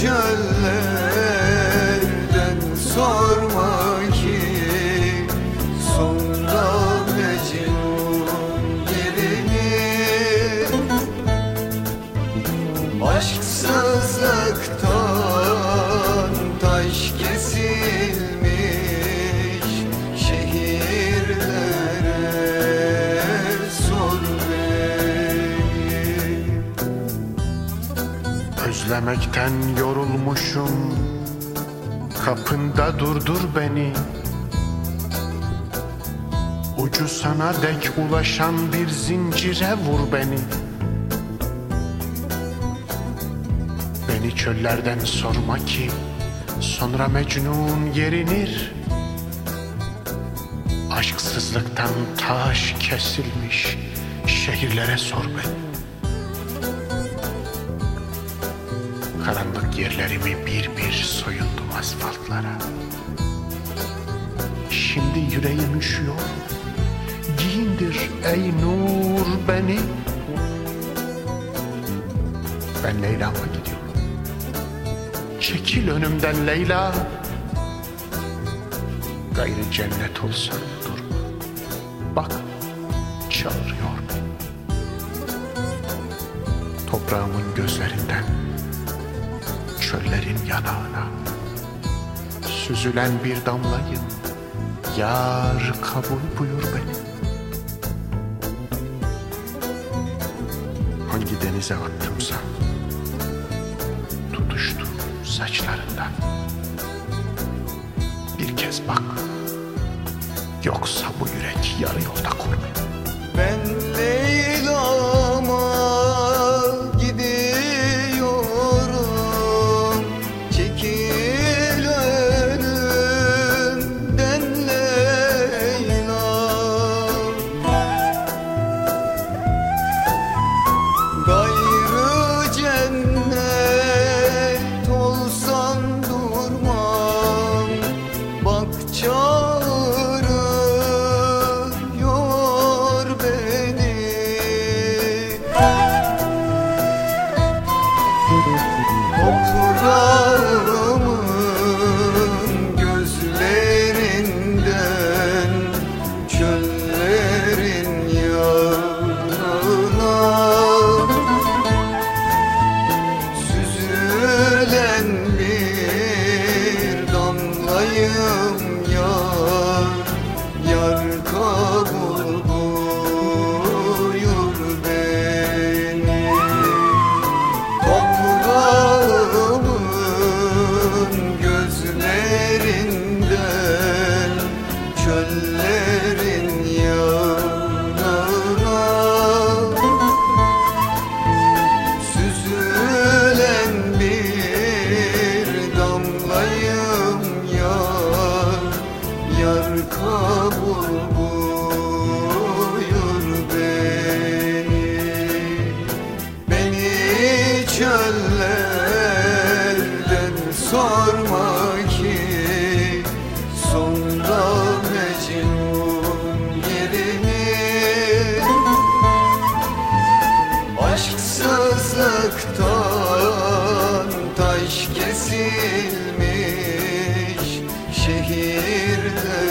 çöllerden sorma ki Sonra Mecnun yerini. Aşksızlar Özlemekten yorulmuşum. Kapında durdur beni. Ucu sana dek ulaşan bir zincire vur beni. Beni çöllerden sorma ki Sonra Mecnun yerinir. Aşksızlıktan taş kesilmiş Şehirlere sor beni yerlerimi bir bir soyundum asfaltlara. Şimdi yüreğim üşüyor. Giyindir ey nur beni. Ben Leyla'ma gidiyorum. Çekil önümden Leyla. Gayrı cennet olsan durma. Bak çağırıyor Toprağımın gözlerinden Çöllerin yanağına. Süzülen bir damlayım Yar kabul buyur beni Hangi denize attımsa Tutuştu saçlarından. Bir kez bak Yoksa bu yürek yarı yolda kurban yar kal. şehirde.